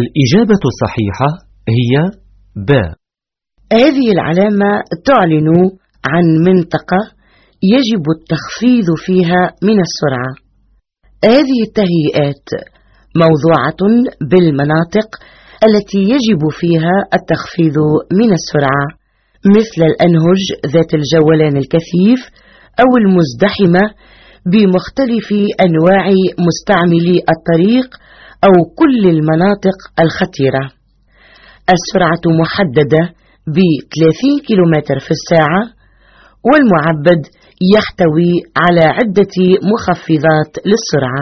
الإجابة الصحيحة هي ب. هذه العلامة تعلن عن منطقة يجب التخفيض فيها من السرعة. هذه التهيئات موضوعة بالمناطق التي يجب فيها التخفيض من السرعة مثل الأنهج ذات الجولان الكثيف أو المزدحمة بمختلف أنواع مستعملي الطريق أو كل المناطق الخطيرة. السرعة محددة ب 30 كم في الساعة والمعبد يحتوي على عدة مخفضات للسرعة.